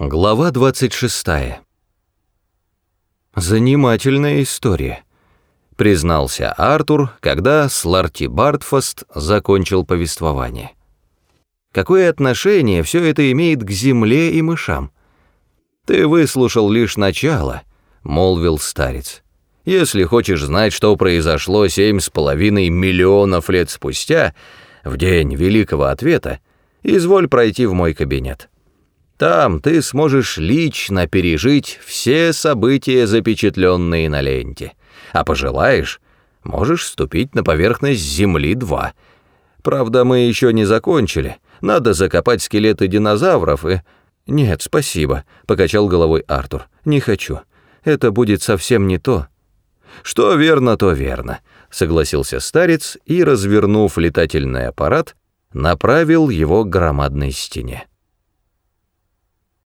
Глава 26. Занимательная история, признался Артур, когда Сларти Бартфаст закончил повествование. Какое отношение все это имеет к земле и мышам? Ты выслушал лишь начало, молвил старец. Если хочешь знать, что произошло семь с половиной миллионов лет спустя, в день Великого Ответа, изволь пройти в мой кабинет. Там ты сможешь лично пережить все события, запечатленные на ленте. А пожелаешь, можешь ступить на поверхность Земли-2. Правда, мы еще не закончили. Надо закопать скелеты динозавров и... «Нет, спасибо», — покачал головой Артур. «Не хочу. Это будет совсем не то». «Что верно, то верно», — согласился старец и, развернув летательный аппарат, направил его к громадной стене.